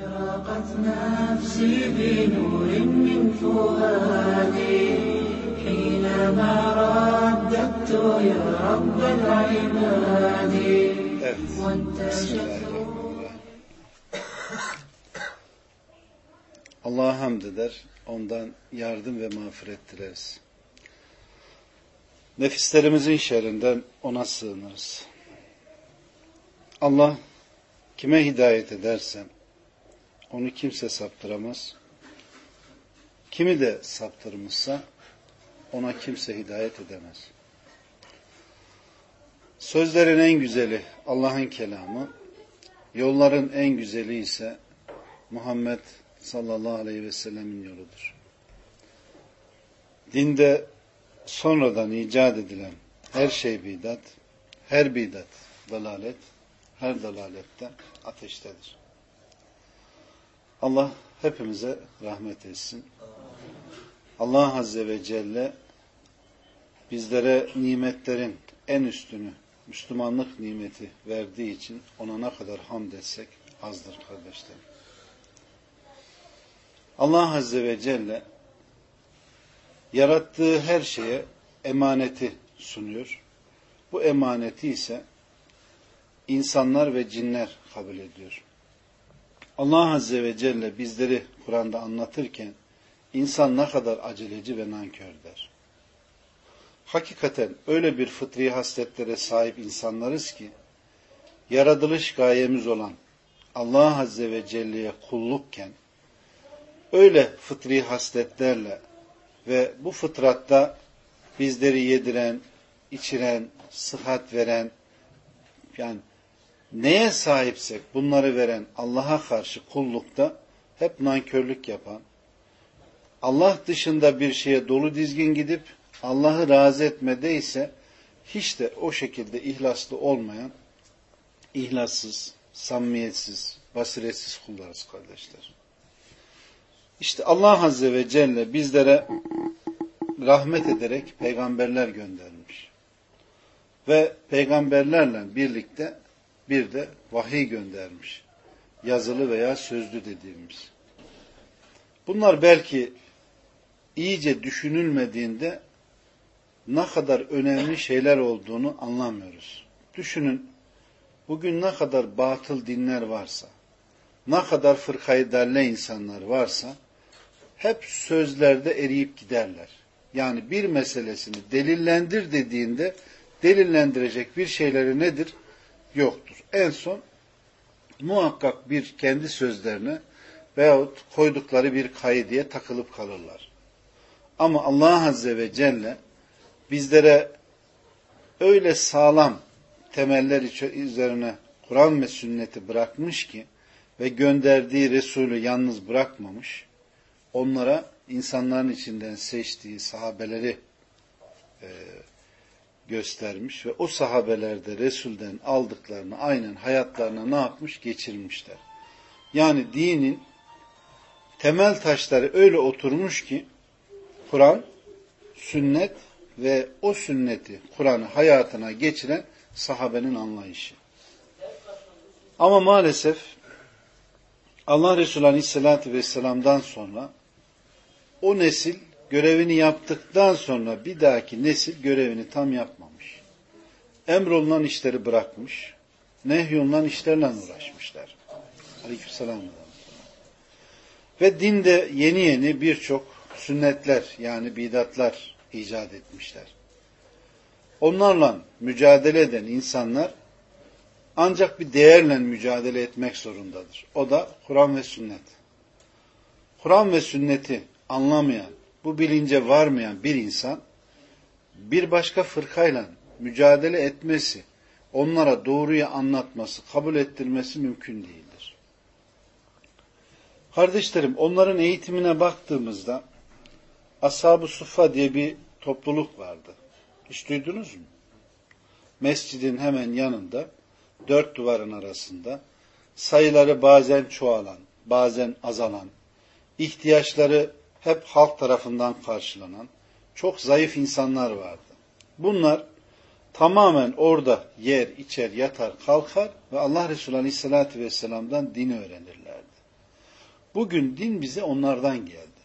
أشرقت نفسي بنور من فؤادي حينما رددت يا رب العباد Evet. وانتشت Bismillahirrahmanirrahim. Allah'a hamd eder, ondan yardım ve mağfiret dileriz. Nefislerimizin şerrinden ona sığınırız. Allah kime hidayet ederse onu kimse saptıramaz. Kimi de saptırmışsa ona kimse hidayet edemez. Sözlerin en güzeli Allah'ın kelamı, yolların en güzeli ise Muhammed sallallahu aleyhi ve sellemin yoludur. Dinde sonradan icat edilen her şey bidat, her bidat dalalet, her dalalette ateştedir. Allah hepimize rahmet etsin. Allah Azze ve Celle bizlere nimetlerin en üstünü, Müslümanlık nimeti verdiği için ona ne kadar hamd etsek azdır kardeşlerim. Allah Azze ve Celle yarattığı her şeye emaneti sunuyor. Bu emaneti ise insanlar ve cinler kabul ediyor. Allah Azze ve Celle bizleri Kur'an'da anlatırken insan ne kadar aceleci ve nankör der. Hakikaten öyle bir fıtri hasletlere sahip insanlarız ki yaratılış gayemiz olan Allah Azze ve Celle'ye kullukken öyle fıtri hasletlerle ve bu fıtratta bizleri yediren, içiren, sıhhat veren, yani neye sahipsek bunları veren Allah'a karşı kullukta hep nankörlük yapan, Allah dışında bir şeye dolu dizgin gidip Allah'ı razı etmede hiç de o şekilde ihlaslı olmayan, ihlassız, samimiyetsiz, basiretsiz kullarız kardeşler. İşte Allah Azze ve Celle bizlere rahmet ederek peygamberler göndermiş. Ve peygamberlerle birlikte bir de vahiy göndermiş. Yazılı veya sözlü dediğimiz. Bunlar belki iyice düşünülmediğinde ne kadar önemli şeyler olduğunu anlamıyoruz. Düşünün, bugün ne kadar batıl dinler varsa, ne kadar fırkayı derle insanlar varsa, hep sözlerde eriyip giderler. Yani bir meselesini delillendir dediğinde, delillendirecek bir şeyleri nedir? Yoktur. En son muhakkak bir kendi sözlerine veyahut koydukları bir kayı diye takılıp kalırlar. Ama Allah Azze ve Celle bizlere öyle sağlam temeller üzerine Kur'an ve sünneti bırakmış ki ve gönderdiği Resulü yalnız bırakmamış, onlara insanların içinden seçtiği sahabeleri e, göstermiş ve o sahabelerde Resul'den aldıklarını aynen hayatlarına ne yapmış? Geçirmişler. Yani dinin temel taşları öyle oturmuş ki Kur'an, sünnet ve o sünneti Kur'an'ı hayatına geçiren sahabenin anlayışı. Ama maalesef Allah Resulü Aleyhisselatü Vesselam'dan sonra o nesil görevini yaptıktan sonra bir dahaki nesil görevini tam yapmamış. Emrolunan işleri bırakmış. Nehyolunan işlerle uğraşmışlar. Aleykümselam. Ve dinde yeni yeni birçok sünnetler yani bidatlar icat etmişler. Onlarla mücadele eden insanlar ancak bir değerle mücadele etmek zorundadır. O da Kur'an ve sünnet. Kur'an ve sünneti anlamayan, bu bilince varmayan bir insan bir başka fırkayla mücadele etmesi, onlara doğruyu anlatması, kabul ettirmesi mümkün değildir. Kardeşlerim, onların eğitimine baktığımızda Ashab-ı Suffa diye bir topluluk vardı. Hiç duydunuz mu? Mescidin hemen yanında, dört duvarın arasında, sayıları bazen çoğalan, bazen azalan, ihtiyaçları hep halk tarafından karşılanan, çok zayıf insanlar vardı. Bunlar tamamen orada yer, içer, yatar, kalkar ve Allah Resulü Aleyhisselatü Vesselam'dan dini öğrenirlerdi. Bugün din bize onlardan geldi.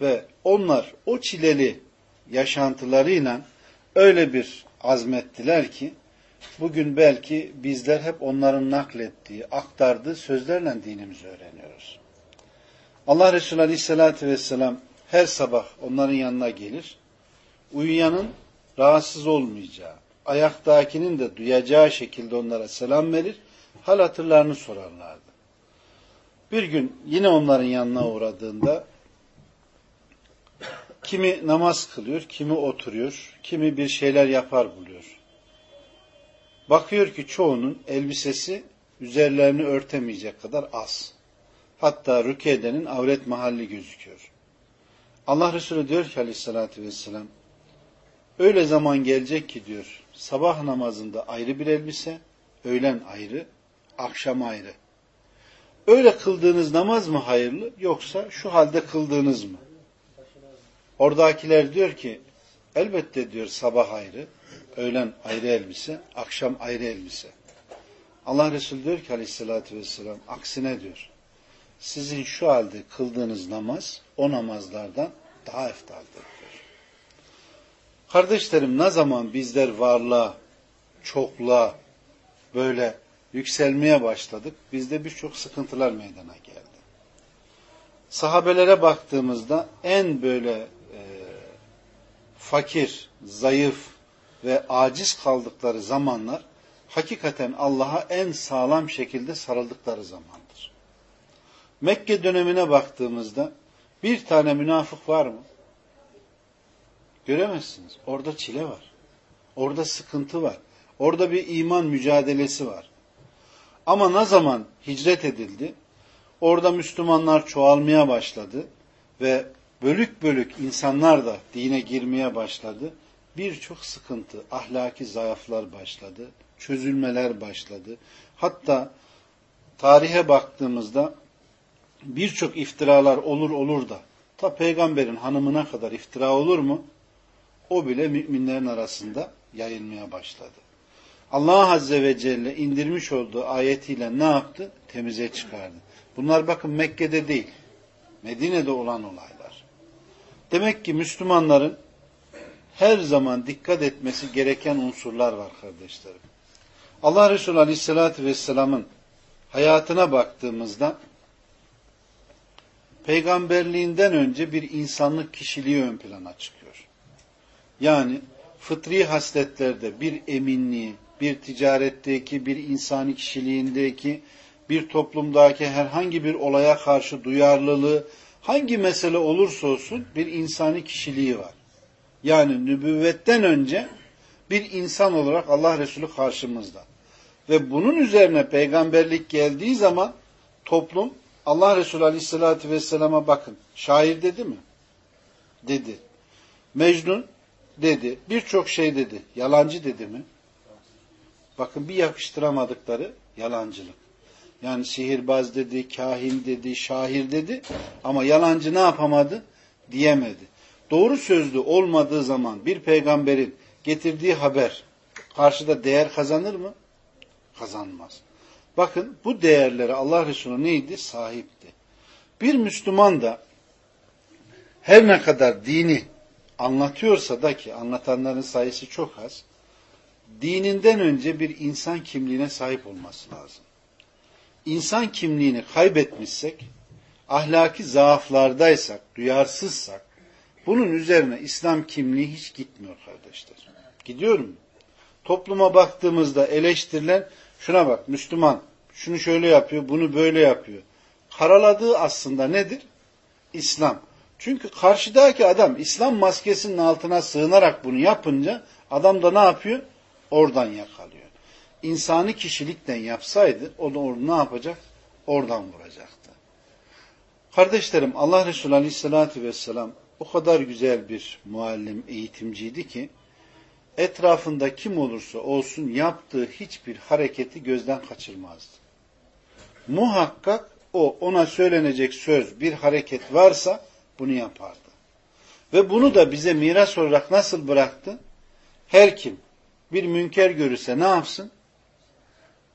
Ve onlar o çileli yaşantılarıyla öyle bir azmettiler ki bugün belki bizler hep onların naklettiği, aktardığı sözlerle dinimizi öğreniyoruz. Allah Resulü Aleyhisselatü Vesselam her sabah onların yanına gelir. Uyuyanın rahatsız olmayacağı, ayaktakinin de duyacağı şekilde onlara selam verir, hal hatırlarını sorarlardı. Bir gün yine onların yanına uğradığında kimi namaz kılıyor, kimi oturuyor, kimi bir şeyler yapar buluyor. Bakıyor ki çoğunun elbisesi üzerlerini örtemeyecek kadar az. Hatta rükedenin avret mahalli gözüküyor. Allah Resulü diyor ki aleyhissalatü vesselam, öyle zaman gelecek ki diyor, sabah namazında ayrı bir elbise, öğlen ayrı, akşam ayrı. Öyle kıldığınız namaz mı hayırlı yoksa şu halde kıldığınız mı? Oradakiler diyor ki elbette diyor sabah ayrı, öğlen ayrı elbise, akşam ayrı elbise. Allah Resulü diyor ki aleyhissalatü vesselam aksine diyor. Sizin şu halde kıldığınız namaz o namazlardan daha eftaldir. Kardeşlerim ne zaman bizler varlığa, çokluğa böyle yükselmeye başladık. Bizde birçok sıkıntılar meydana geldi. Sahabelere baktığımızda en böyle e, fakir, zayıf ve aciz kaldıkları zamanlar hakikaten Allah'a en sağlam şekilde sarıldıkları zamandır. Mekke dönemine baktığımızda bir tane münafık var mı? Göremezsiniz. Orada çile var. Orada sıkıntı var. Orada bir iman mücadelesi var. Ama ne zaman hicret edildi, orada Müslümanlar çoğalmaya başladı ve bölük bölük insanlar da dine girmeye başladı. Birçok sıkıntı, ahlaki zayıflar başladı, çözülmeler başladı. Hatta tarihe baktığımızda birçok iftiralar olur olur da ta peygamberin hanımına kadar iftira olur mu? O bile müminlerin arasında yayılmaya başladı. Allah Azze ve Celle indirmiş olduğu ayetiyle ne yaptı? Temize çıkardı. Bunlar bakın Mekke'de değil, Medine'de olan olaylar. Demek ki Müslümanların her zaman dikkat etmesi gereken unsurlar var kardeşlerim. Allah Resulü Aleyhisselatü Vesselam'ın hayatına baktığımızda peygamberliğinden önce bir insanlık kişiliği ön plana çıkıyor. Yani fıtri hasletlerde bir eminliği, bir ticaretteki, bir insani kişiliğindeki, bir toplumdaki herhangi bir olaya karşı duyarlılığı, hangi mesele olursa olsun bir insani kişiliği var. Yani nübüvvetten önce bir insan olarak Allah Resulü karşımızda. Ve bunun üzerine peygamberlik geldiği zaman toplum Allah Resulü Aleyhisselatü Vesselam'a bakın. Şair dedi mi? Dedi. Mecnun dedi. Birçok şey dedi. Yalancı dedi mi? Bakın bir yakıştıramadıkları yalancılık. Yani sihirbaz dedi, kahin dedi, şahir dedi ama yalancı ne yapamadı? Diyemedi. Doğru sözlü olmadığı zaman bir peygamberin getirdiği haber karşıda değer kazanır mı? Kazanmaz. Bakın bu değerlere Allah Resulü neydi? Sahipti. Bir Müslüman da her ne kadar dini anlatıyorsa da ki anlatanların sayısı çok az, dininden önce bir insan kimliğine sahip olması lazım. İnsan kimliğini kaybetmişsek, ahlaki zaaflardaysak, duyarsızsak, bunun üzerine İslam kimliği hiç gitmiyor kardeşler. Gidiyor mu? Topluma baktığımızda eleştirilen, şuna bak Müslüman, şunu şöyle yapıyor, bunu böyle yapıyor. Karaladığı aslında nedir? İslam. Çünkü karşıdaki adam İslam maskesinin altına sığınarak bunu yapınca adam da ne yapıyor? Oradan yakalıyor. İnsani kişilikten yapsaydı o da ne yapacak? Oradan vuracaktı. Kardeşlerim Allah Resulü Aleyhisselatü Vesselam o kadar güzel bir muallim, eğitimciydi ki etrafında kim olursa olsun yaptığı hiçbir hareketi gözden kaçırmazdı. Muhakkak o ona söylenecek söz, bir hareket varsa bunu yapardı. Ve bunu da bize miras olarak nasıl bıraktı? Her kim bir münker görürse ne yapsın?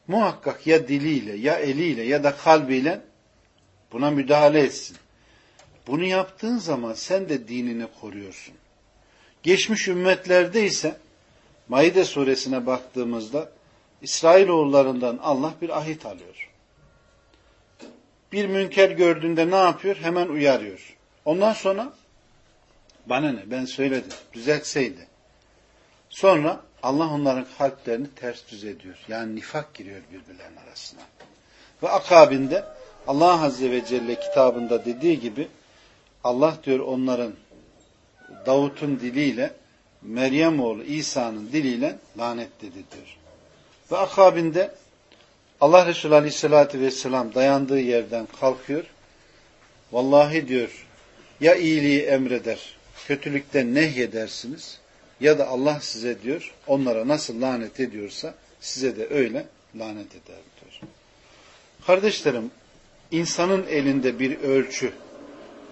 Muhakkak ya diliyle ya eliyle ya da kalbiyle Buna müdahale etsin. Bunu yaptığın zaman sen de dinini koruyorsun. Geçmiş ümmetlerde ise Maide suresine baktığımızda İsrailoğullarından Allah bir ahit alıyor. Bir münker gördüğünde ne yapıyor? Hemen uyarıyor. Ondan sonra bana ne ben söyledim düzeltseydi. Sonra Allah onların kalplerini ters düz ediyor. Yani nifak giriyor birbirlerinin arasına. Ve akabinde Allah Azze ve Celle kitabında dediği gibi Allah diyor onların Davut'un diliyle Meryem oğlu İsa'nın diliyle lanetledi diyor. Ve akabinde Allah Resulü Aleyhisselatü Vesselam dayandığı yerden kalkıyor. Vallahi diyor ya iyiliği emreder, kötülükten nehyedersiniz ya da Allah size diyor onlara nasıl lanet ediyorsa size de öyle lanet eder diyor. Kardeşlerim insanın elinde bir ölçü,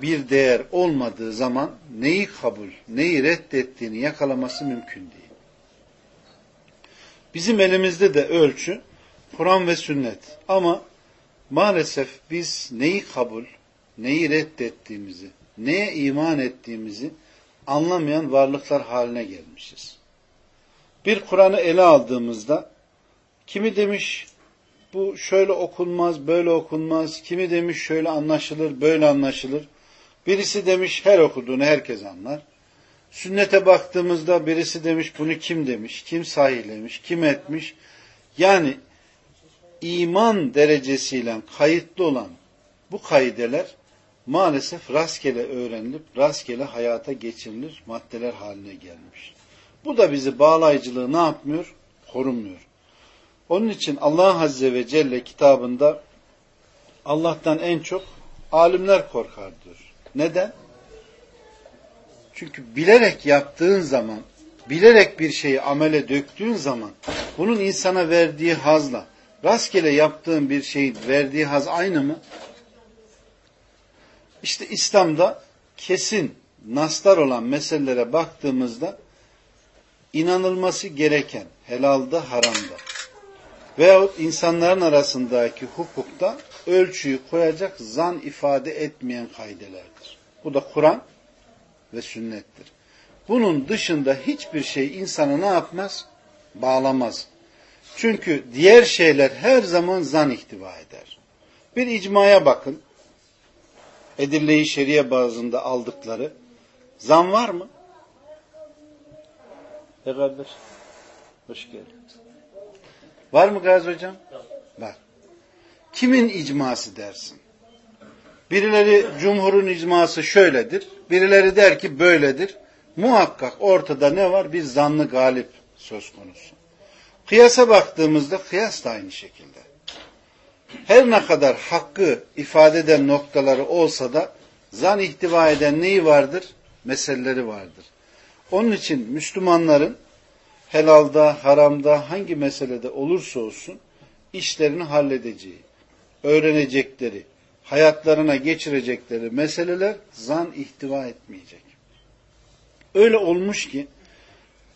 bir değer olmadığı zaman neyi kabul, neyi reddettiğini yakalaması mümkün değil. Bizim elimizde de ölçü Kur'an ve sünnet. Ama maalesef biz neyi kabul, neyi reddettiğimizi, neye iman ettiğimizi anlamayan varlıklar haline gelmişiz. Bir Kur'an'ı ele aldığımızda kimi demiş bu şöyle okunmaz, böyle okunmaz, kimi demiş şöyle anlaşılır, böyle anlaşılır. Birisi demiş her okuduğunu herkes anlar. Sünnete baktığımızda birisi demiş bunu kim demiş, kim sahihlemiş, kim etmiş. Yani iman derecesiyle kayıtlı olan bu kaideler maalesef rastgele öğrenilip rastgele hayata geçirilir maddeler haline gelmiş. Bu da bizi bağlayıcılığı ne yapmıyor? Korunmuyor. Onun için Allah Azze ve Celle kitabında Allah'tan en çok alimler korkar diyor. Neden? Çünkü bilerek yaptığın zaman, bilerek bir şeyi amele döktüğün zaman bunun insana verdiği hazla rastgele yaptığın bir şeyin verdiği haz aynı mı? İşte İslam'da kesin naslar olan meselelere baktığımızda inanılması gereken helalda haramda veyahut insanların arasındaki hukukta ölçüyü koyacak zan ifade etmeyen kaidelerdir. Bu da Kur'an ve sünnettir. Bunun dışında hiçbir şey insanı ne yapmaz? Bağlamaz. Çünkü diğer şeyler her zaman zan ihtiva eder. Bir icmaya bakın. Edille-i şeriye bazında aldıkları. Zan var mı? E kardeş. Hoş geldin. Var mı Gazi Hocam? Var. Kimin icması dersin? Birileri cumhurun icması şöyledir. Birileri der ki böyledir. Muhakkak ortada ne var? Bir zanlı galip söz konusu. Kıyasa baktığımızda kıyas da aynı şekilde. Her ne kadar hakkı ifade eden noktaları olsa da zan ihtiva eden neyi vardır? Meseleleri vardır. Onun için Müslümanların helalda, haramda, hangi meselede olursa olsun işlerini halledeceği, öğrenecekleri, hayatlarına geçirecekleri meseleler zan ihtiva etmeyecek. Öyle olmuş ki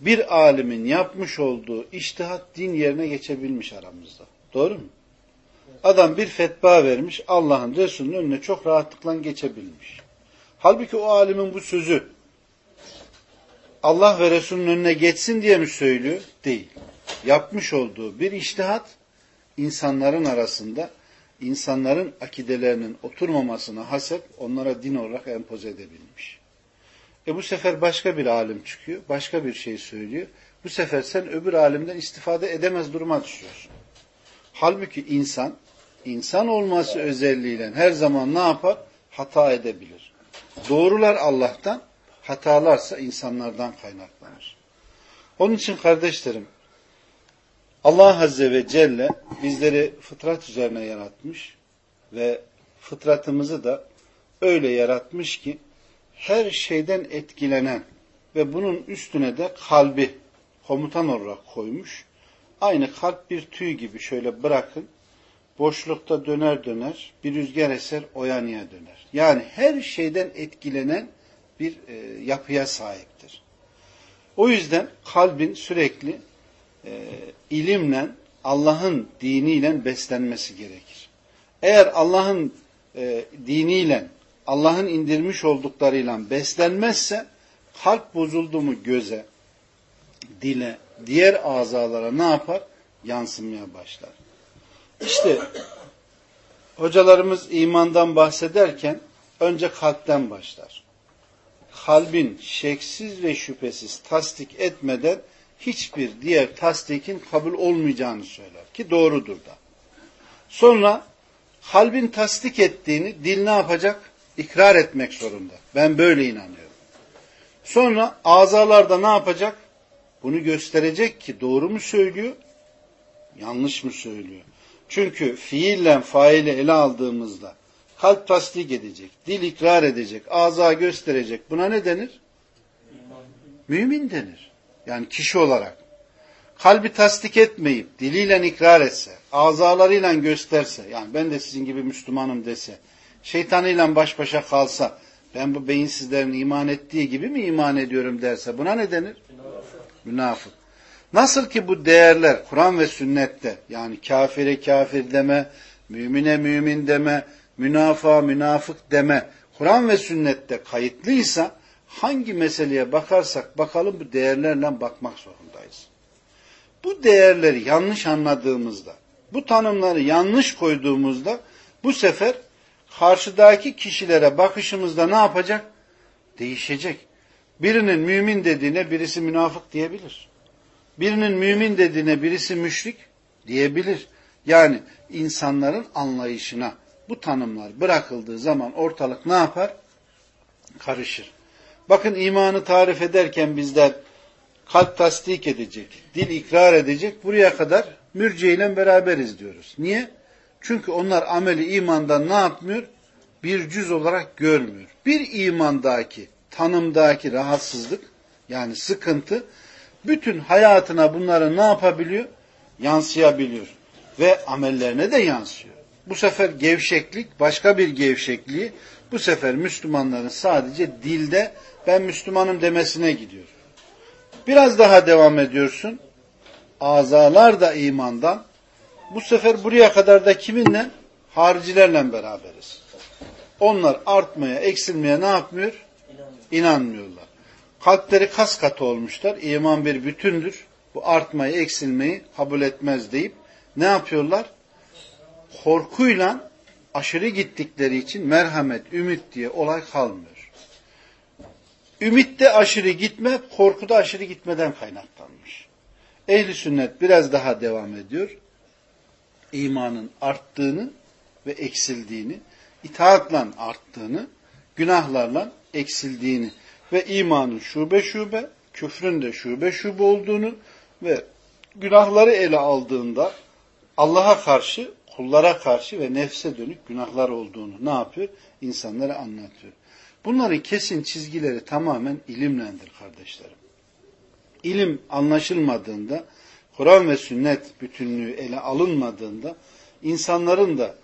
bir alimin yapmış olduğu iştihat din yerine geçebilmiş aramızda. Doğru mu? Adam bir fetva vermiş, Allah'ın Resulü'nün önüne çok rahatlıkla geçebilmiş. Halbuki o alimin bu sözü Allah ve Resulünün önüne geçsin diye mi söylüyor? Değil. Yapmış olduğu bir iştihat insanların arasında insanların akidelerinin oturmamasına hasep onlara din olarak empoze edebilmiş. E bu sefer başka bir alim çıkıyor, başka bir şey söylüyor. Bu sefer sen öbür alimden istifade edemez duruma düşüyorsun. Halbuki insan, insan olması özelliğiyle her zaman ne yapar? Hata edebilir. Doğrular Allah'tan, hatalarsa insanlardan kaynaklanır. Onun için kardeşlerim, Allah Azze ve Celle bizleri fıtrat üzerine yaratmış ve fıtratımızı da öyle yaratmış ki her şeyden etkilenen ve bunun üstüne de kalbi komutan olarak koymuş. Aynı kalp bir tüy gibi şöyle bırakın. Boşlukta döner döner, bir rüzgar eser o döner. Yani her şeyden etkilenen bir e, yapıya sahiptir. O yüzden kalbin sürekli e, ilimle, Allah'ın diniyle beslenmesi gerekir. Eğer Allah'ın e, diniyle, Allah'ın indirmiş olduklarıyla beslenmezse kalp bozuldu mu göze, dile, diğer azalara ne yapar? Yansımaya başlar. İşte hocalarımız imandan bahsederken önce kalpten başlar. Kalbin şeksiz ve şüphesiz tasdik etmeden hiçbir diğer tasdikin kabul olmayacağını söyler ki doğrudur da. Sonra kalbin tasdik ettiğini dil ne yapacak? İkrar etmek zorunda. Ben böyle inanıyorum. Sonra azalarda ne yapacak? Bunu gösterecek ki doğru mu söylüyor, yanlış mı söylüyor? Çünkü fiille faili ele aldığımızda kalp tasdik edecek, dil ikrar edecek, ağza gösterecek. Buna ne denir? Mümin denir. Yani kişi olarak. Kalbi tasdik etmeyip diliyle ikrar etse, azalarıyla gösterse, yani ben de sizin gibi Müslümanım dese, şeytanıyla baş başa kalsa, ben bu beyinsizlerin iman ettiği gibi mi iman ediyorum derse, buna ne denir? Münafık. Nasıl ki bu değerler Kur'an ve sünnette, yani kafire kafir deme, mümine mümin deme, münafığa münafık deme, Kur'an ve sünnette kayıtlıysa, hangi meseleye bakarsak bakalım bu değerlerle bakmak zorundayız. Bu değerleri yanlış anladığımızda, bu tanımları yanlış koyduğumuzda bu sefer karşıdaki kişilere bakışımızda ne yapacak? Değişecek. Birinin mümin dediğine birisi münafık diyebilir. Birinin mümin dediğine birisi müşrik diyebilir. Yani insanların anlayışına bu tanımlar bırakıldığı zaman ortalık ne yapar? Karışır. Bakın imanı tarif ederken bizler kalp tasdik edecek, dil ikrar edecek. Buraya kadar mürciye beraberiz diyoruz. Niye? Çünkü onlar ameli imandan ne yapmıyor? Bir cüz olarak görmüyor. Bir imandaki, tanımdaki rahatsızlık yani sıkıntı bütün hayatına bunları ne yapabiliyor? Yansıyabiliyor. Ve amellerine de yansıyor. Bu sefer gevşeklik başka bir gevşekliği bu sefer Müslümanların sadece dilde ben Müslümanım demesine gidiyor. Biraz daha devam ediyorsun. Azalar da imandan. Bu sefer buraya kadar da kiminle? Haricilerle beraberiz. Onlar artmaya, eksilmeye ne yapmıyor? İnanmıyorlar. Kalpleri kas katı olmuşlar. İman bir bütündür. Bu artmayı, eksilmeyi kabul etmez deyip ne yapıyorlar? Korkuyla aşırı gittikleri için merhamet, ümit diye olay kalmıyor. Ümitte aşırı gitme, korkuda aşırı gitmeden kaynaklanmış. Ehli sünnet biraz daha devam ediyor. İmanın arttığını ve eksildiğini, itaatla arttığını, günahlarla eksildiğini ve imanın şube şube, küfrün de şube şube olduğunu ve günahları ele aldığında Allah'a karşı, kullara karşı ve nefse dönük günahlar olduğunu ne yapıyor? İnsanlara anlatıyor. Bunların kesin çizgileri tamamen ilimlendir kardeşlerim. İlim anlaşılmadığında, Kur'an ve sünnet bütünlüğü ele alınmadığında, insanların da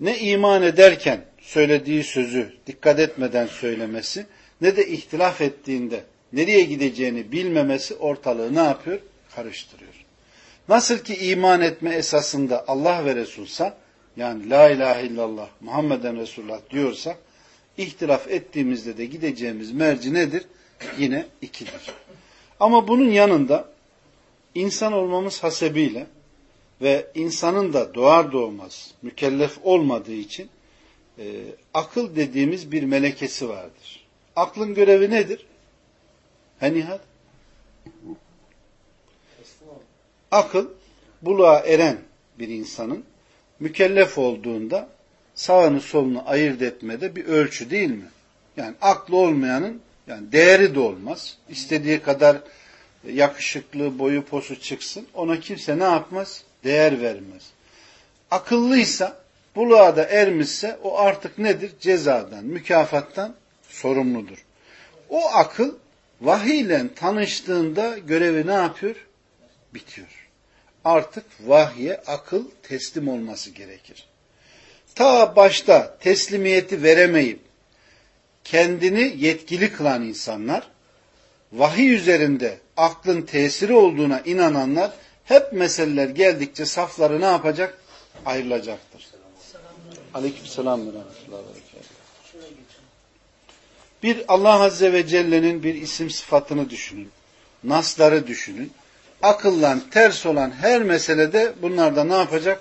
ne iman ederken söylediği sözü dikkat etmeden söylemesi, ne de ihtilaf ettiğinde nereye gideceğini bilmemesi ortalığı ne yapıyor? Karıştırıyor. Nasıl ki iman etme esasında Allah ve Resulsa, yani La ilahe illallah Muhammeden Resulullah diyorsak, ihtilaf ettiğimizde de gideceğimiz merci nedir? Yine ikidir. Ama bunun yanında insan olmamız hasebiyle ve insanın da doğar doğmaz mükellef olmadığı için e, akıl dediğimiz bir melekesi vardır. Aklın görevi nedir? He Nihat? Akıl buluğa eren bir insanın mükellef olduğunda sağını solunu ayırt etmede bir ölçü değil mi? Yani aklı olmayanın yani değeri de olmaz. İstediği kadar yakışıklı, boyu posu çıksın. Ona kimse ne yapmaz? Değer vermez. Akıllıysa, buluğa da ermişse o artık nedir? Cezadan, mükafattan sorumludur. O akıl vahiyle tanıştığında görevi ne yapıyor? Bitiyor. Artık vahye akıl teslim olması gerekir ta başta teslimiyeti veremeyip kendini yetkili kılan insanlar, vahiy üzerinde aklın tesiri olduğuna inananlar hep meseleler geldikçe safları ne yapacak? Ayrılacaktır. Aleykümselam ve Bir Allah Azze ve Celle'nin bir isim sıfatını düşünün. Nasları düşünün. Akıllan ters olan her meselede bunlar da ne yapacak?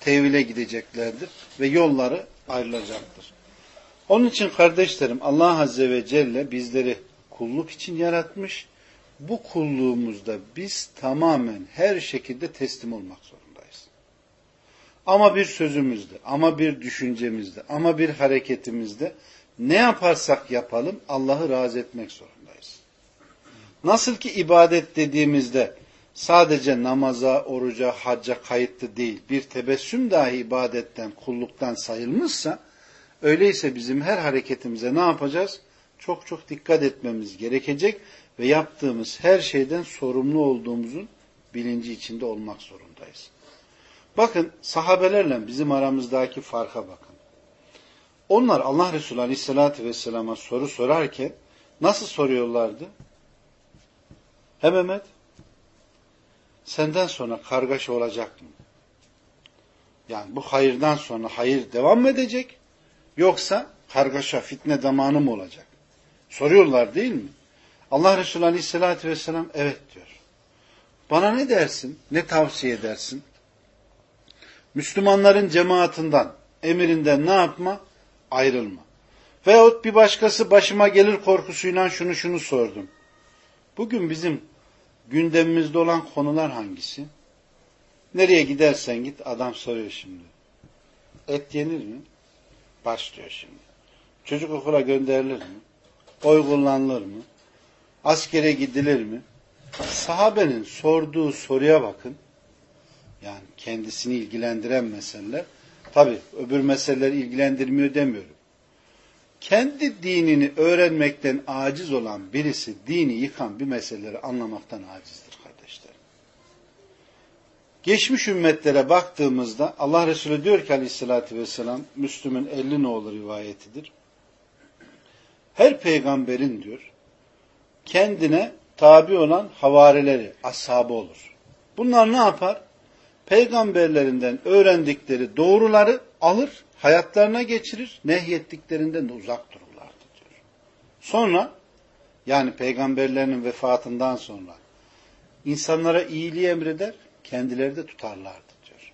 Tevhile gideceklerdir ve yolları ayrılacaktır. Onun için kardeşlerim Allah Azze ve Celle bizleri kulluk için yaratmış. Bu kulluğumuzda biz tamamen her şekilde teslim olmak zorundayız. Ama bir sözümüzde, ama bir düşüncemizde, ama bir hareketimizde ne yaparsak yapalım Allah'ı razı etmek zorundayız. Nasıl ki ibadet dediğimizde sadece namaza, oruca, hacca kayıtlı değil, bir tebessüm dahi ibadetten, kulluktan sayılmışsa, öyleyse bizim her hareketimize ne yapacağız? Çok çok dikkat etmemiz gerekecek ve yaptığımız her şeyden sorumlu olduğumuzun bilinci içinde olmak zorundayız. Bakın sahabelerle bizim aramızdaki farka bakın. Onlar Allah Resulü Aleyhisselatü Vesselam'a soru sorarken nasıl soruyorlardı? He Mehmet, senden sonra kargaşa olacak mı? Yani bu hayırdan sonra hayır devam mı edecek? Yoksa kargaşa, fitne zamanı mı olacak? Soruyorlar değil mi? Allah Resulü Aleyhisselatü Vesselam evet diyor. Bana ne dersin? Ne tavsiye edersin? Müslümanların cemaatinden, emirinden ne yapma? Ayrılma. Veyahut bir başkası başıma gelir korkusuyla şunu şunu sordum. Bugün bizim gündemimizde olan konular hangisi? Nereye gidersen git adam soruyor şimdi. Et yenir mi? Başlıyor şimdi. Çocuk okula gönderilir mi? Oy kullanılır mı? Askere gidilir mi? Sahabenin sorduğu soruya bakın. Yani kendisini ilgilendiren meseleler. Tabi öbür meseleler ilgilendirmiyor demiyorum. Kendi dinini öğrenmekten aciz olan birisi dini yıkan bir meseleleri anlamaktan acizdir kardeşler. Geçmiş ümmetlere baktığımızda Allah Resulü diyor ki aleyhissalatü vesselam Müslüm'ün 50 nolu rivayetidir. Her peygamberin diyor kendine tabi olan havarileri, ashabı olur. Bunlar ne yapar? Peygamberlerinden öğrendikleri doğruları alır, hayatlarına geçirir, nehyettiklerinden de uzak dururlardı diyor. Sonra, yani peygamberlerinin vefatından sonra insanlara iyiliği emreder, kendileri de tutarlardı diyor.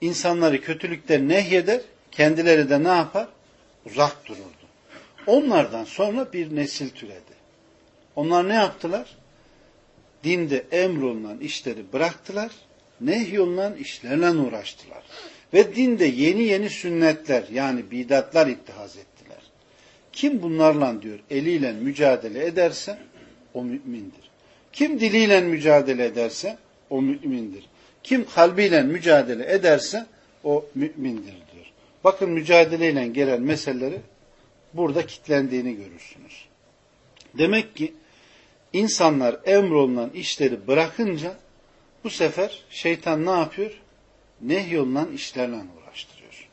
İnsanları kötülükten nehyeder, kendileri de ne yapar? Uzak dururdu. Onlardan sonra bir nesil türedi. Onlar ne yaptılar? Dinde emrolunan işleri bıraktılar, nehyolunan işlerle uğraştılar. Ve dinde yeni yeni sünnetler yani bidatlar ittihaz ettiler. Kim bunlarla diyor eliyle mücadele ederse o mümindir. Kim diliyle mücadele ederse o mümindir. Kim kalbiyle mücadele ederse o mümindir diyor. Bakın mücadeleyle gelen meseleleri burada kitlendiğini görürsünüz. Demek ki insanlar emrolunan işleri bırakınca bu sefer şeytan ne yapıyor? Nehyolunan işlerle uğraştırıyor.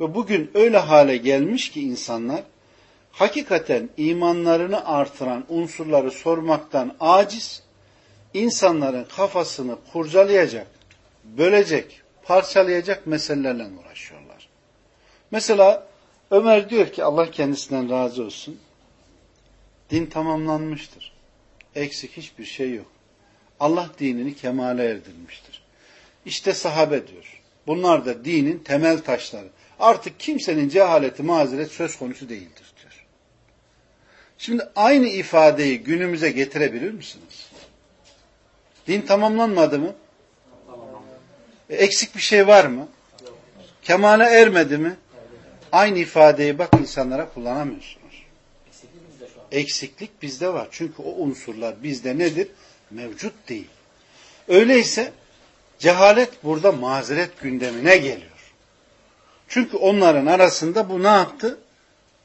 Ve bugün öyle hale gelmiş ki insanlar hakikaten imanlarını artıran unsurları sormaktan aciz, insanların kafasını kurcalayacak, bölecek, parçalayacak meselelerle uğraşıyorlar. Mesela Ömer diyor ki Allah kendisinden razı olsun. Din tamamlanmıştır. Eksik hiçbir şey yok. Allah dinini kemale erdirmiştir. İşte sahabe diyor. Bunlar da dinin temel taşları. Artık kimsenin cehaleti mazeret söz konusu değildir diyor. Şimdi aynı ifadeyi günümüze getirebilir misiniz? Din tamamlanmadı mı? E, eksik bir şey var mı? Kemale ermedi mi? Aynı ifadeyi bak insanlara kullanamıyorsunuz. Eksiklik bizde var. Çünkü o unsurlar bizde nedir? Mevcut değil. Öyleyse cehalet burada mazeret gündemine geliyor. Çünkü onların arasında bu ne yaptı?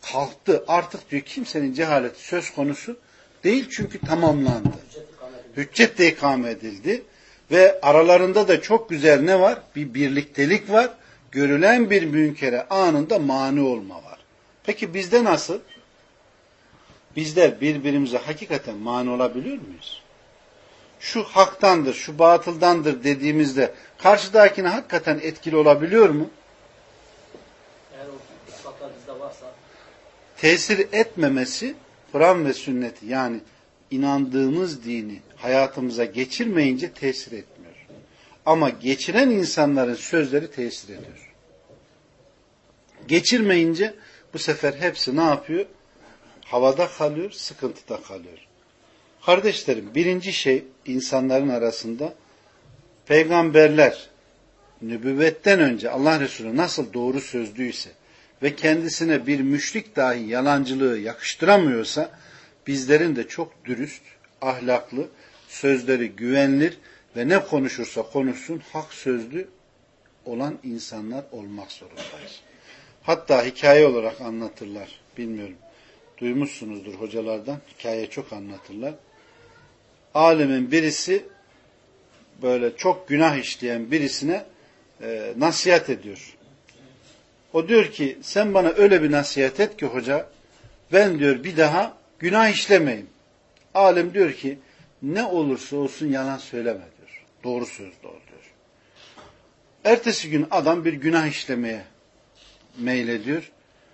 Kalktı. Artık diyor kimsenin cehaleti söz konusu değil çünkü tamamlandı. Hüccet de ikame edildi ve aralarında da çok güzel ne var? Bir birliktelik var görülen bir münkere anında mani olma var. Peki bizde nasıl? Bizde birbirimize hakikaten mani olabiliyor muyuz? Şu haktandır, şu batıldandır dediğimizde karşıdakine hakikaten etkili olabiliyor mu? vasatlar bizde varsa tesir etmemesi Kur'an ve sünneti yani inandığımız dini hayatımıza geçirmeyince tesir etmiyor. Ama geçiren insanların sözleri tesir ediyor. Geçirmeyince bu sefer hepsi ne yapıyor? Havada kalıyor, sıkıntıda kalıyor. Kardeşlerim birinci şey insanların arasında peygamberler nübüvvetten önce Allah Resulü nasıl doğru sözlüyse ve kendisine bir müşrik dahi yalancılığı yakıştıramıyorsa bizlerin de çok dürüst, ahlaklı, sözleri güvenilir ve ne konuşursa konuşsun hak sözlü olan insanlar olmak zorundayız. Hatta hikaye olarak anlatırlar. Bilmiyorum. Duymuşsunuzdur hocalardan. Hikaye çok anlatırlar. Alemin birisi böyle çok günah işleyen birisine e, nasihat ediyor. O diyor ki sen bana öyle bir nasihat et ki hoca ben diyor bir daha günah işlemeyeyim. Alim diyor ki ne olursa olsun yalan söyleme diyor. Doğru sözlü ol diyor. Ertesi gün adam bir günah işlemeye meylediyor.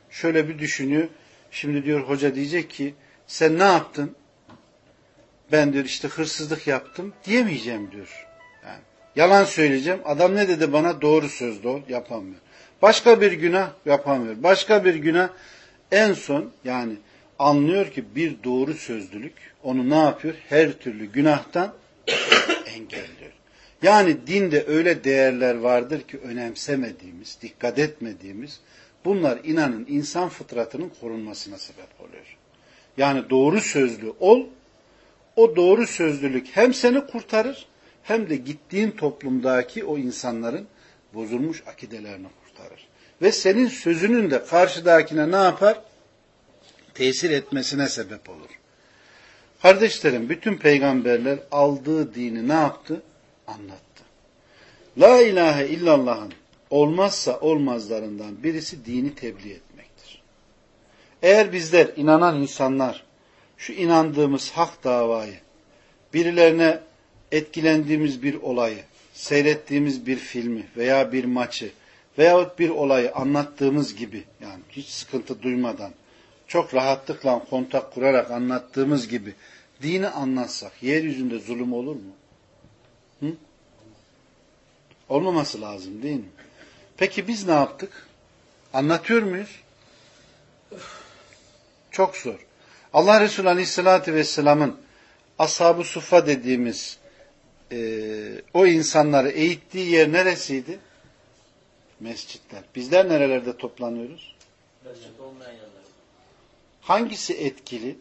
Şöyle bir düşünüyor. Şimdi diyor hoca diyecek ki sen ne yaptın? Ben diyor işte hırsızlık yaptım diyemeyeceğim diyor. Yani yalan söyleyeceğim. Adam ne dedi bana? Doğru sözlü ol. Yapamıyor. Başka bir günah yapamıyor. Başka bir günah en son yani anlıyor ki bir doğru sözlülük onu ne yapıyor? Her türlü günahtan engelliyor. Yani dinde öyle değerler vardır ki önemsemediğimiz, dikkat etmediğimiz bunlar inanın insan fıtratının korunmasına sebep oluyor. Yani doğru sözlü ol, o doğru sözlülük hem seni kurtarır hem de gittiğin toplumdaki o insanların bozulmuş akidelerini kurtarır. Ve senin sözünün de karşıdakine ne yapar? Tesir etmesine sebep olur. Kardeşlerim bütün peygamberler aldığı dini ne yaptı? Anlattı. La ilahe illallah'ın olmazsa olmazlarından birisi dini tebliğ etmektir. Eğer bizler inanan insanlar şu inandığımız hak davayı birilerine etkilendiğimiz bir olayı, seyrettiğimiz bir filmi veya bir maçı veyahut bir olayı anlattığımız gibi yani hiç sıkıntı duymadan çok rahatlıkla kontak kurarak anlattığımız gibi dini anlatsak yeryüzünde zulüm olur mu? Hı? Olmaması lazım değil mi? Peki biz ne yaptık? Anlatıyor muyuz? Çok zor. Allah Resulü Aleyhisselatü Vesselam'ın Ashab-ı Suffa dediğimiz e, o insanları eğittiği yer neresiydi? Mescitler. Bizler nerelerde toplanıyoruz? mescid olmayan yerler. Hangisi etkili?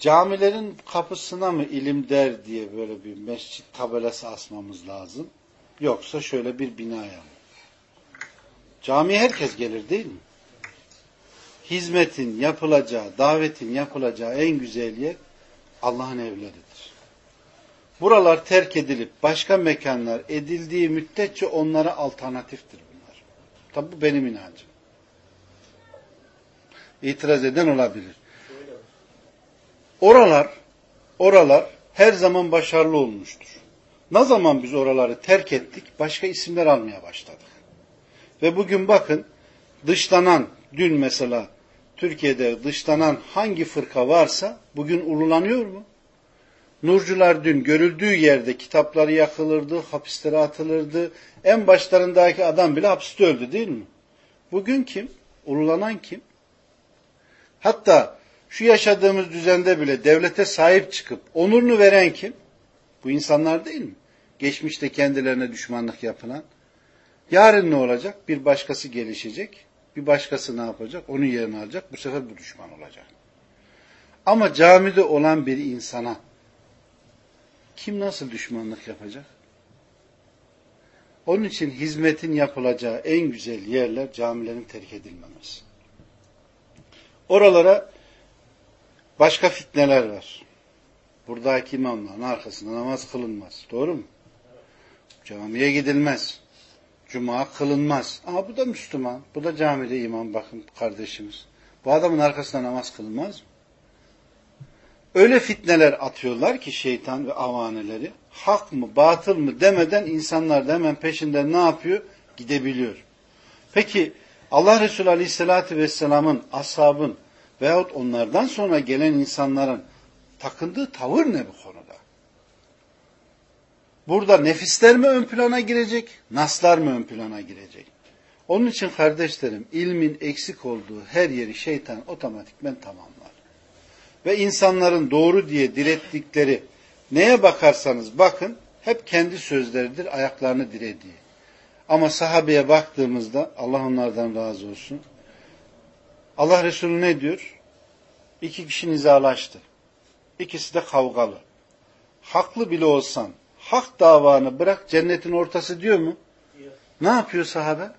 Camilerin kapısına mı ilim der diye böyle bir mescit tabelası asmamız lazım? Yoksa şöyle bir binaya mı? Camiye herkes gelir değil mi? Hizmetin yapılacağı, davetin yapılacağı en güzel yer Allah'ın evleridir. Buralar terk edilip başka mekanlar edildiği müddetçe onlara alternatiftir bunlar. Tabi bu benim inancım. İtiraz eden olabilir. Oralar, oralar her zaman başarılı olmuştur. Ne zaman biz oraları terk ettik, başka isimler almaya başladık. Ve bugün bakın, dışlanan, dün mesela Türkiye'de dışlanan hangi fırka varsa bugün ululanıyor mu? Nurcular dün görüldüğü yerde kitapları yakılırdı, hapislere atılırdı. En başlarındaki adam bile hapiste öldü değil mi? Bugün kim? Ululanan kim? Hatta şu yaşadığımız düzende bile devlete sahip çıkıp onurunu veren kim? Bu insanlar değil mi? Geçmişte kendilerine düşmanlık yapılan. Yarın ne olacak? Bir başkası gelişecek. Bir başkası ne yapacak? Onun yerini alacak. Bu sefer bu düşman olacak. Ama camide olan bir insana kim nasıl düşmanlık yapacak? Onun için hizmetin yapılacağı en güzel yerler camilerin terk edilmemesi. Oralara başka fitneler var. Buradaki imamların arkasında namaz kılınmaz. Doğru mu? Camiye gidilmez. Cuma kılınmaz. Ama bu da Müslüman. Bu da camide imam bakın kardeşimiz. Bu adamın arkasında namaz kılınmaz mı? Öyle fitneler atıyorlar ki şeytan ve avaneleri hak mı batıl mı demeden insanlar da hemen peşinden ne yapıyor? Gidebiliyor. Peki Allah Resulü Aleyhisselatü Vesselam'ın, ashabın veyahut onlardan sonra gelen insanların takındığı tavır ne bu konuda? Burada nefisler mi ön plana girecek, naslar mı ön plana girecek? Onun için kardeşlerim ilmin eksik olduğu her yeri şeytan otomatikmen tamamlar. Ve insanların doğru diye direttikleri neye bakarsanız bakın hep kendi sözleridir ayaklarını dirediği. Ama sahabeye baktığımızda Allah onlardan razı olsun. Allah Resulü ne diyor? İki kişi nizalaştı. İkisi de kavgalı. Haklı bile olsan hak davanı bırak cennetin ortası diyor mu? Diyor. Ne yapıyor sahabe?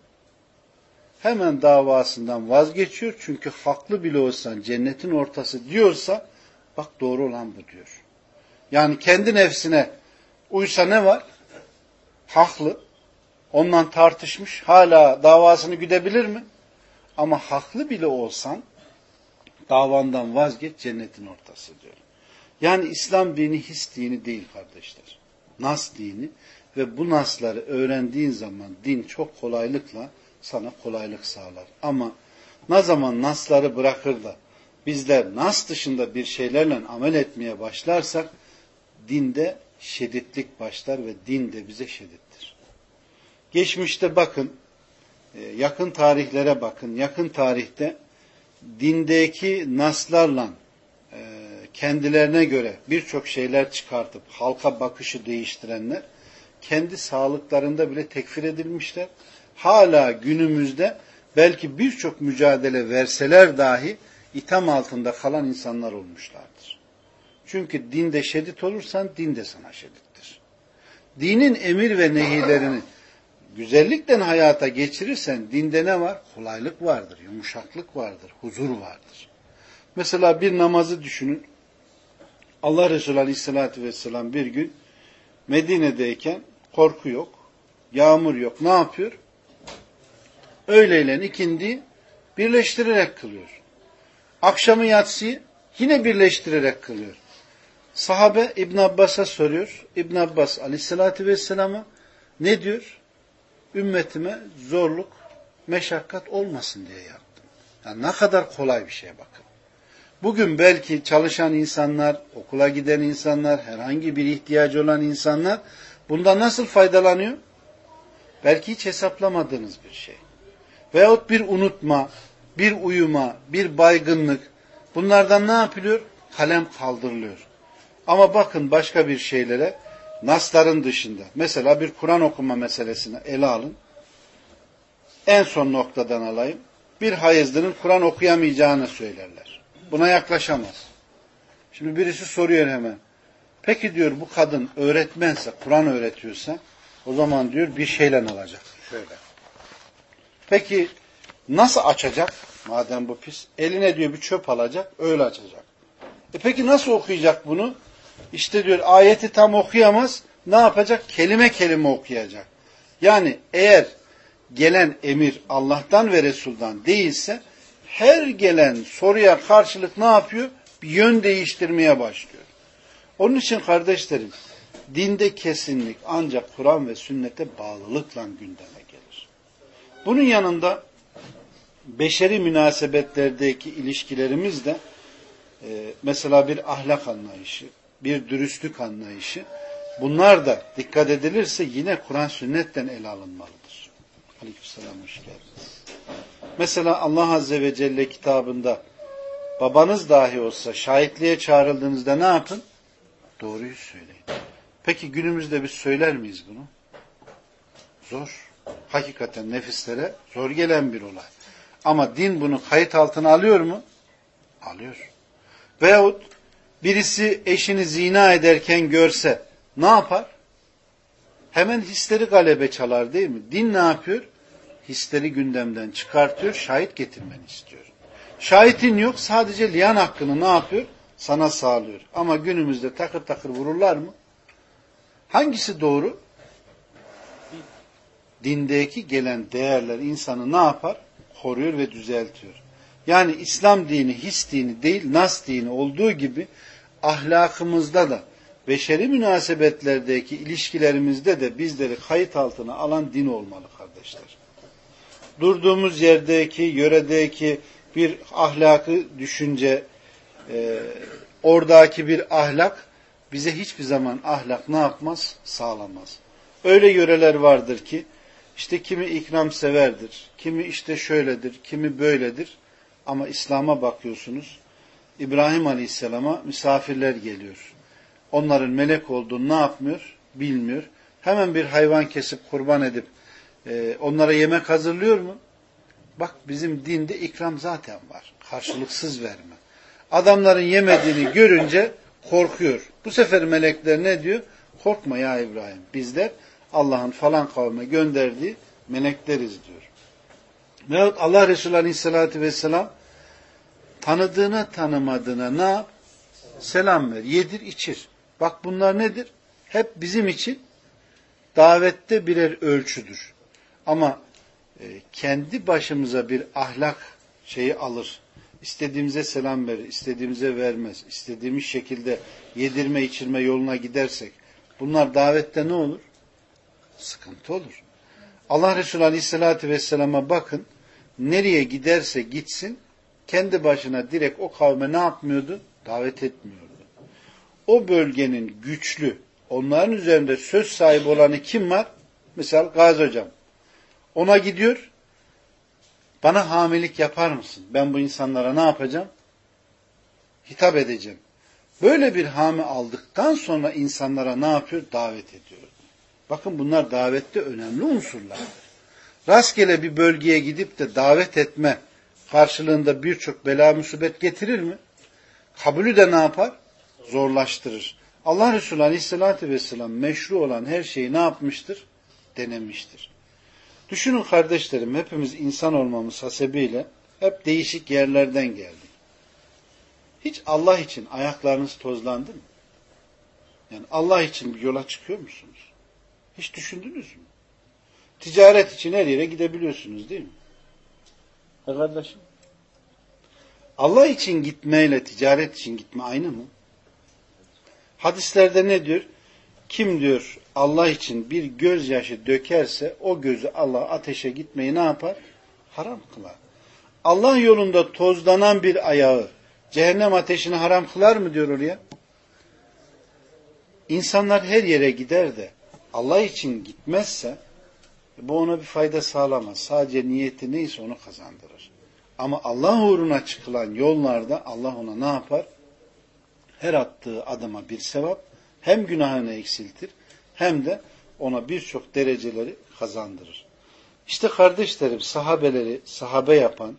Hemen davasından vazgeçiyor. Çünkü haklı bile olsan cennetin ortası diyorsa bak doğru olan bu diyor. Yani kendi nefsine uysa ne var? Haklı. Ondan tartışmış. Hala davasını güdebilir mi? Ama haklı bile olsan davandan vazgeç cennetin ortası diyor. Yani İslam dini his dini değil kardeşler. Nas dini ve bu nasları öğrendiğin zaman din çok kolaylıkla sana kolaylık sağlar. Ama ne zaman nasları bırakır da bizler nas dışında bir şeylerle amel etmeye başlarsak dinde şeditlik başlar ve din de bize şedittir. Geçmişte bakın, e, yakın tarihlere bakın. Yakın tarihte dindeki naslarla kendilerine göre birçok şeyler çıkartıp halka bakışı değiştirenler kendi sağlıklarında bile tekfir edilmişler. Hala günümüzde belki birçok mücadele verseler dahi itham altında kalan insanlar olmuşlardır. Çünkü dinde şedid olursan din de sana şedittir. Dinin emir ve nehilerini güzellikten hayata geçirirsen dinde ne var? Kolaylık vardır, yumuşaklık vardır, huzur vardır. Mesela bir namazı düşünün. Allah Resulü Aleyhisselatü Vesselam bir gün Medine'deyken korku yok, yağmur yok. Ne yapıyor? Öğleyle ikindi birleştirerek kılıyor. Akşamı yatsıyı yine birleştirerek kılıyor. Sahabe İbn Abbas'a soruyor. İbn Abbas Aleyhisselatü Vesselam'a ne diyor? Ümmetime zorluk, meşakkat olmasın diye yaptım. Yani ne kadar kolay bir şeye bakın. Bugün belki çalışan insanlar, okula giden insanlar, herhangi bir ihtiyacı olan insanlar bundan nasıl faydalanıyor? Belki hiç hesaplamadığınız bir şey. Veyahut bir unutma, bir uyuma, bir baygınlık. Bunlardan ne yapılıyor? Kalem kaldırılıyor. Ama bakın başka bir şeylere, nasların dışında. Mesela bir Kur'an okuma meselesine ele alın. En son noktadan alayım. Bir hayızlının Kur'an okuyamayacağını söylerler. Buna yaklaşamaz. Şimdi birisi soruyor hemen. Peki diyor bu kadın öğretmense, Kur'an öğretiyorsa o zaman diyor bir şeyle alacak. Şöyle. Peki nasıl açacak? Madem bu pis. Eline diyor bir çöp alacak, öyle açacak. E peki nasıl okuyacak bunu? İşte diyor ayeti tam okuyamaz. Ne yapacak? Kelime kelime okuyacak. Yani eğer gelen emir Allah'tan ve Resul'dan değilse her gelen soruya karşılık ne yapıyor? Bir yön değiştirmeye başlıyor. Onun için kardeşlerim dinde kesinlik ancak Kur'an ve sünnete bağlılıkla gündeme gelir. Bunun yanında beşeri münasebetlerdeki ilişkilerimiz de e, mesela bir ahlak anlayışı, bir dürüstlük anlayışı bunlar da dikkat edilirse yine Kur'an sünnetten ele alınmalıdır. Aleykümselam hoş geldiniz. Mesela Allah Azze ve Celle kitabında babanız dahi olsa şahitliğe çağrıldığınızda ne yapın? Doğruyu söyleyin. Peki günümüzde biz söyler miyiz bunu? Zor. Hakikaten nefislere zor gelen bir olay. Ama din bunu kayıt altına alıyor mu? Alıyor. Veyahut birisi eşini zina ederken görse ne yapar? Hemen hisleri galebe çalar değil mi? Din ne yapıyor? Hisleri gündemden çıkartıyor, şahit getirmeni istiyor. Şahitin yok, sadece liyan hakkını ne yapıyor? Sana sağlıyor. Ama günümüzde takır takır vururlar mı? Hangisi doğru? Dindeki gelen değerler insanı ne yapar? Koruyor ve düzeltiyor. Yani İslam dini his dini değil, nas dini olduğu gibi ahlakımızda da beşeri münasebetlerdeki ilişkilerimizde de bizleri kayıt altına alan din olmalı kardeşler. Durduğumuz yerdeki, yöredeki bir ahlakı düşünce, e, oradaki bir ahlak bize hiçbir zaman ahlak ne yapmaz? Sağlamaz. Öyle yöreler vardır ki işte kimi ikram severdir, kimi işte şöyledir, kimi böyledir. Ama İslam'a bakıyorsunuz. İbrahim Aleyhisselam'a misafirler geliyor. Onların melek olduğunu ne yapmıyor? Bilmiyor. Hemen bir hayvan kesip kurban edip e, onlara yemek hazırlıyor mu? Bak bizim dinde ikram zaten var. Karşılıksız verme. Adamların yemediğini görünce korkuyor. Bu sefer melekler ne diyor? Korkma ya İbrahim. Bizler Allah'ın falan kavme gönderdiği melekleriz diyor. Veyahut Allah Resulü Aleyhisselatü Vesselam tanıdığına tanımadığına ne yap? Selam ver. Yedir içir. Bak bunlar nedir? Hep bizim için davette birer ölçüdür. Ama e, kendi başımıza bir ahlak şeyi alır. İstediğimize selam verir, istediğimize vermez, istediğimiz şekilde yedirme içirme yoluna gidersek bunlar davette ne olur? Sıkıntı olur. Allah Resulü Aleyhisselatü Vesselam'a bakın nereye giderse gitsin kendi başına direkt o kavme ne yapmıyordu? Davet etmiyordu. O bölgenin güçlü, onların üzerinde söz sahibi olanı kim var? Mesela Gazi Hocam. Ona gidiyor, bana hamilik yapar mısın? Ben bu insanlara ne yapacağım? Hitap edeceğim. Böyle bir hami aldıktan sonra insanlara ne yapıyor? Davet ediyor. Bakın bunlar davette önemli unsurlardır. Rastgele bir bölgeye gidip de davet etme karşılığında birçok bela musibet getirir mi? Kabulü de ne yapar? Zorlaştırır. Allah Resulü Aleyhisselatü Vesselam meşru olan her şeyi ne yapmıştır? Denemiştir. Düşünün kardeşlerim hepimiz insan olmamız hasebiyle hep değişik yerlerden geldik. Hiç Allah için ayaklarınız tozlandı mı? Yani Allah için bir yola çıkıyor musunuz? Hiç düşündünüz mü? Ticaret için her yere gidebiliyorsunuz değil mi? Ha kardeşim? Allah için gitmeyle ticaret için gitme aynı mı? Hadislerde ne diyor? Kim diyor Allah için bir gözyaşı dökerse o gözü Allah ateşe gitmeyi ne yapar? Haram kılar. Allah yolunda tozlanan bir ayağı cehennem ateşini haram kılar mı diyor oraya? İnsanlar her yere gider de Allah için gitmezse bu ona bir fayda sağlamaz. Sadece niyeti neyse onu kazandırır. Ama Allah uğruna çıkılan yollarda Allah ona ne yapar? Her attığı adıma bir sevap hem günahını eksiltir hem de ona birçok dereceleri kazandırır. İşte kardeşlerim sahabeleri sahabe yapan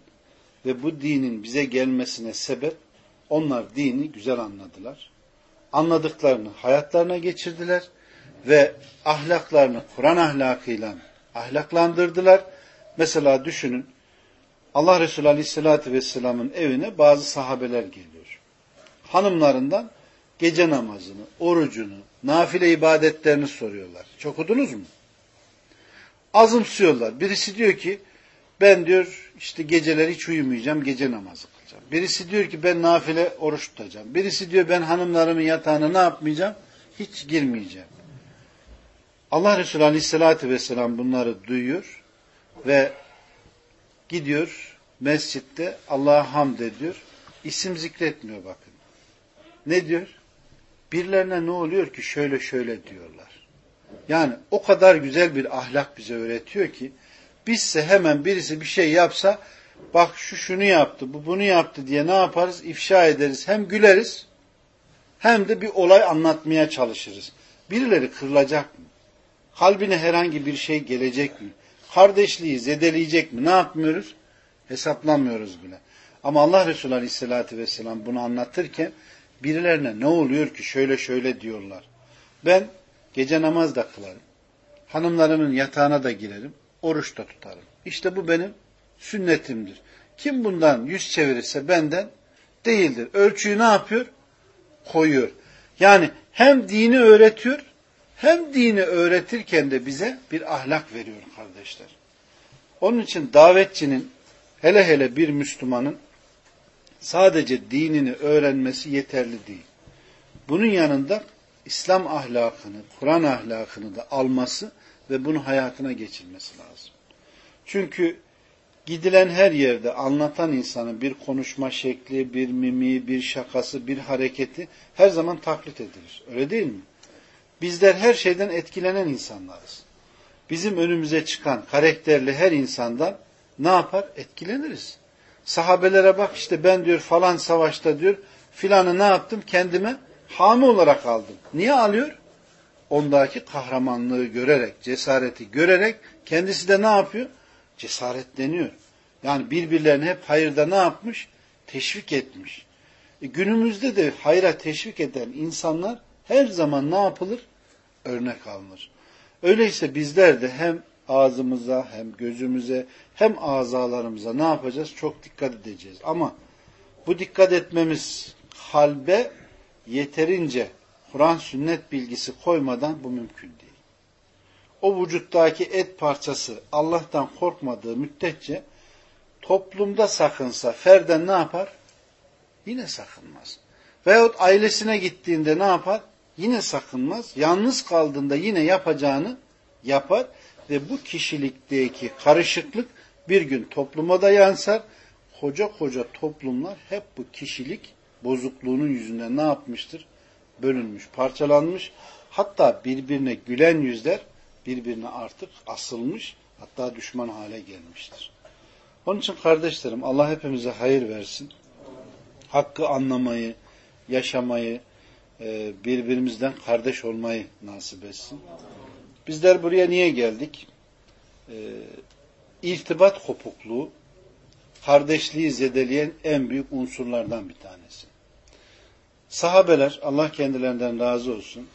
ve bu dinin bize gelmesine sebep onlar dini güzel anladılar. Anladıklarını hayatlarına geçirdiler ve ahlaklarını Kur'an ahlakıyla ahlaklandırdılar. Mesela düşünün Allah Resulü Aleyhisselatü Vesselam'ın evine bazı sahabeler geliyor. Hanımlarından gece namazını, orucunu, nafile ibadetlerini soruyorlar. Çok okudunuz mu? Azımsıyorlar. Birisi diyor ki ben diyor işte geceleri hiç uyumayacağım, gece namazı kılacağım. Birisi diyor ki ben nafile oruç tutacağım. Birisi diyor ben hanımlarımın yatağına ne yapmayacağım? Hiç girmeyeceğim. Allah Resulü Aleyhisselatü Vesselam bunları duyuyor ve gidiyor mescitte Allah'a hamd ediyor. İsim zikretmiyor bakın. Ne diyor? Birilerine ne oluyor ki şöyle şöyle diyorlar. Yani o kadar güzel bir ahlak bize öğretiyor ki bizse hemen birisi bir şey yapsa bak şu şunu yaptı, bu bunu yaptı diye ne yaparız? İfşa ederiz. Hem güleriz hem de bir olay anlatmaya çalışırız. Birileri kırılacak mı? Kalbine herhangi bir şey gelecek mi? Kardeşliği zedeleyecek mi? Ne yapmıyoruz? Hesaplamıyoruz bile. Ama Allah Resulü Aleyhisselatü Vesselam bunu anlatırken birilerine ne oluyor ki şöyle şöyle diyorlar. Ben gece namaz da kılarım. Hanımlarımın yatağına da girerim. Oruç da tutarım. İşte bu benim sünnetimdir. Kim bundan yüz çevirirse benden değildir. Ölçüyü ne yapıyor? Koyuyor. Yani hem dini öğretiyor hem dini öğretirken de bize bir ahlak veriyor kardeşler. Onun için davetçinin hele hele bir Müslümanın sadece dinini öğrenmesi yeterli değil. Bunun yanında İslam ahlakını, Kur'an ahlakını da alması ve bunu hayatına geçirmesi lazım. Çünkü gidilen her yerde anlatan insanın bir konuşma şekli, bir mimi, bir şakası, bir hareketi her zaman taklit edilir. Öyle değil mi? Bizler her şeyden etkilenen insanlarız. Bizim önümüze çıkan karakterli her insandan ne yapar? Etkileniriz. Sahabelere bak işte ben diyor falan savaşta diyor filanı ne yaptım? Kendime hami olarak aldım. Niye alıyor? Ondaki kahramanlığı görerek, cesareti görerek kendisi de ne yapıyor? Cesaretleniyor. Yani birbirlerini hep hayırda ne yapmış? Teşvik etmiş. E günümüzde de hayra teşvik eden insanlar her zaman ne yapılır? Örnek alınır. Öyleyse bizler de hem ağzımıza hem gözümüze hem azalarımıza ne yapacağız? Çok dikkat edeceğiz. Ama bu dikkat etmemiz halbe yeterince Kur'an sünnet bilgisi koymadan bu mümkün değil. O vücuttaki et parçası Allah'tan korkmadığı müddetçe toplumda sakınsa ferden ne yapar? Yine sakınmaz. Veyahut ailesine gittiğinde ne yapar? Yine sakınmaz. Yalnız kaldığında yine yapacağını yapar ve bu kişilikteki karışıklık bir gün topluma da yansar. Koca koca toplumlar hep bu kişilik bozukluğunun yüzünden ne yapmıştır? Bölünmüş, parçalanmış. Hatta birbirine gülen yüzler birbirine artık asılmış, hatta düşman hale gelmiştir. Onun için kardeşlerim Allah hepimize hayır versin. Hakkı anlamayı, yaşamayı, e, birbirimizden kardeş olmayı nasip etsin. Bizler buraya niye geldik? E, irtibat kopukluğu, kardeşliği zedeleyen en büyük unsurlardan bir tanesi. Sahabeler, Allah kendilerinden razı olsun,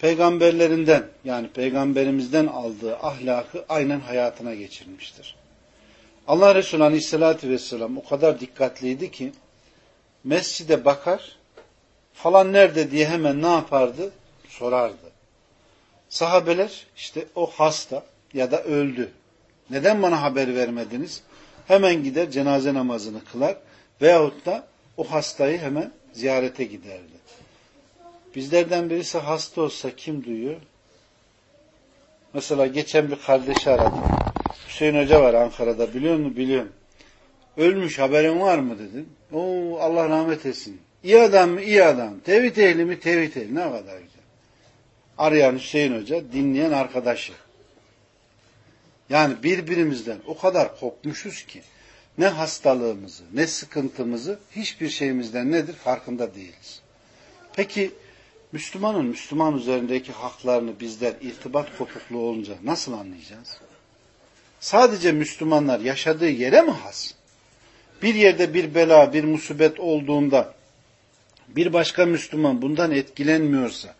peygamberlerinden yani peygamberimizden aldığı ahlakı aynen hayatına geçirmiştir. Allah Resulü Aleyhisselatü Vesselam o kadar dikkatliydi ki mescide bakar falan nerede diye hemen ne yapardı? Sorardı. Sahabeler işte o hasta ya da öldü. Neden bana haber vermediniz? Hemen gider cenaze namazını kılar veyahut da o hastayı hemen ziyarete giderdi. Bizlerden birisi hasta olsa kim duyuyor? Mesela geçen bir kardeşi aradım. Hüseyin Hoca var Ankara'da biliyor musun? Biliyorum. Ölmüş haberin var mı dedim. Oo Allah rahmet etsin. İyi adam mı? İyi adam. Tevhid ehli mi? Tevhid ehli. Ne kadar güzel. Arayan Hüseyin Hoca, dinleyen arkadaşı. Yani birbirimizden o kadar kopmuşuz ki ne hastalığımızı, ne sıkıntımızı hiçbir şeyimizden nedir farkında değiliz. Peki Müslümanın Müslüman üzerindeki haklarını bizler irtibat kopukluğu olunca nasıl anlayacağız? Sadece Müslümanlar yaşadığı yere mi has? Bir yerde bir bela, bir musibet olduğunda bir başka Müslüman bundan etkilenmiyorsa,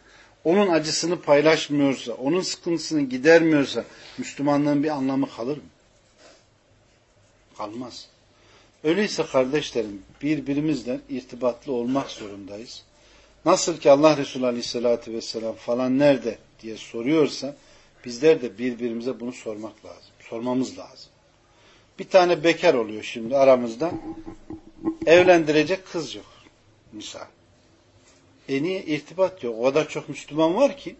onun acısını paylaşmıyorsa, onun sıkıntısını gidermiyorsa Müslümanlığın bir anlamı kalır mı? Kalmaz. Öyleyse kardeşlerim birbirimizle irtibatlı olmak zorundayız. Nasıl ki Allah Resulü Aleyhisselatü Vesselam falan nerede diye soruyorsa bizler de birbirimize bunu sormak lazım. Sormamız lazım. Bir tane bekar oluyor şimdi aramızda. Evlendirecek kız yok. Misal. E niye? irtibat yok. O kadar çok Müslüman var ki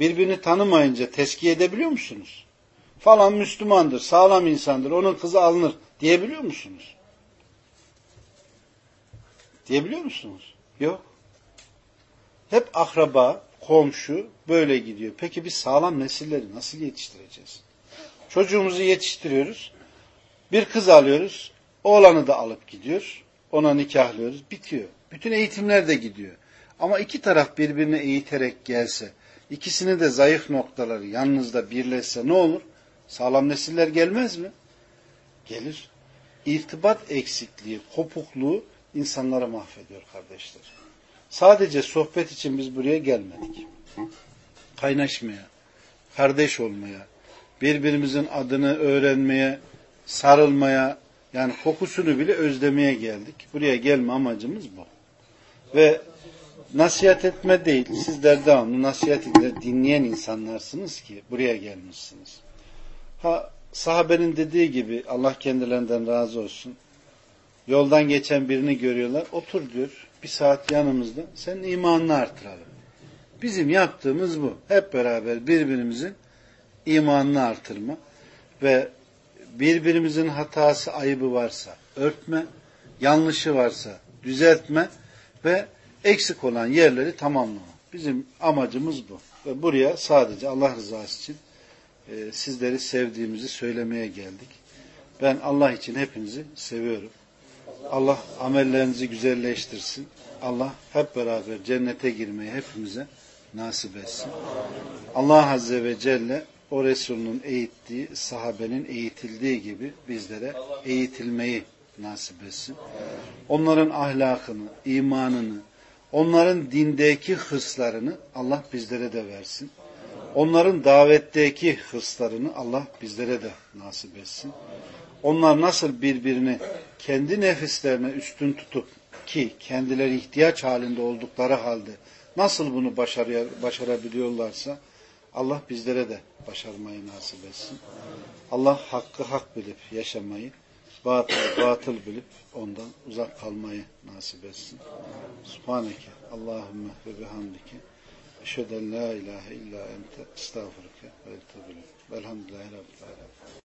birbirini tanımayınca teskiye edebiliyor musunuz? Falan Müslümandır, sağlam insandır, onun kızı alınır diyebiliyor musunuz? Diyebiliyor musunuz? Yok. Hep akraba, komşu böyle gidiyor. Peki biz sağlam nesilleri nasıl yetiştireceğiz? Çocuğumuzu yetiştiriyoruz. Bir kız alıyoruz. Oğlanı da alıp gidiyor. Ona nikahlıyoruz. Bitiyor. Bütün eğitimler de gidiyor. Ama iki taraf birbirine eğiterek gelse, ikisinin de zayıf noktaları yalnızda birleşse ne olur? Sağlam nesiller gelmez mi? Gelir. İrtibat eksikliği, kopukluğu insanları mahvediyor kardeşler. Sadece sohbet için biz buraya gelmedik. Kaynaşmaya, kardeş olmaya, birbirimizin adını öğrenmeye, sarılmaya, yani kokusunu bile özlemeye geldik. Buraya gelme amacımız bu. Ve nasihat etme değil, sizler devamlı nasihat ile dinleyen insanlarsınız ki buraya gelmişsiniz. Ha sahabenin dediği gibi Allah kendilerinden razı olsun. Yoldan geçen birini görüyorlar. Otur diyor. Bir saat yanımızda. Senin imanını artıralım. Bizim yaptığımız bu. Hep beraber birbirimizin imanını artırma ve birbirimizin hatası, ayıbı varsa örtme, yanlışı varsa düzeltme ve eksik olan yerleri tamamlama. Bizim amacımız bu. Ve buraya sadece Allah rızası için e, sizleri sevdiğimizi söylemeye geldik. Ben Allah için hepinizi seviyorum. Allah amellerinizi güzelleştirsin. Allah hep beraber cennete girmeyi hepimize nasip etsin. Allah Azze ve Celle o Resulünün eğittiği, sahabenin eğitildiği gibi bizlere eğitilmeyi nasip etsin. Onların ahlakını, imanını, onların dindeki hırslarını Allah bizlere de versin. Onların davetteki hırslarını Allah bizlere de nasip etsin. Onlar nasıl birbirini kendi nefislerine üstün tutup ki kendileri ihtiyaç halinde oldukları halde nasıl bunu başarıyor, başarabiliyorlarsa Allah bizlere de başarmayı nasip etsin. Allah hakkı hak bilip yaşamayı, batıl batıl bilip ondan uzak kalmayı nasip etsin. Subhaneke Allahümme ve bihamdike eşheden la ilahe illa ente estağfurke ve etubile. Velhamdülillahi Rabbil Alemin.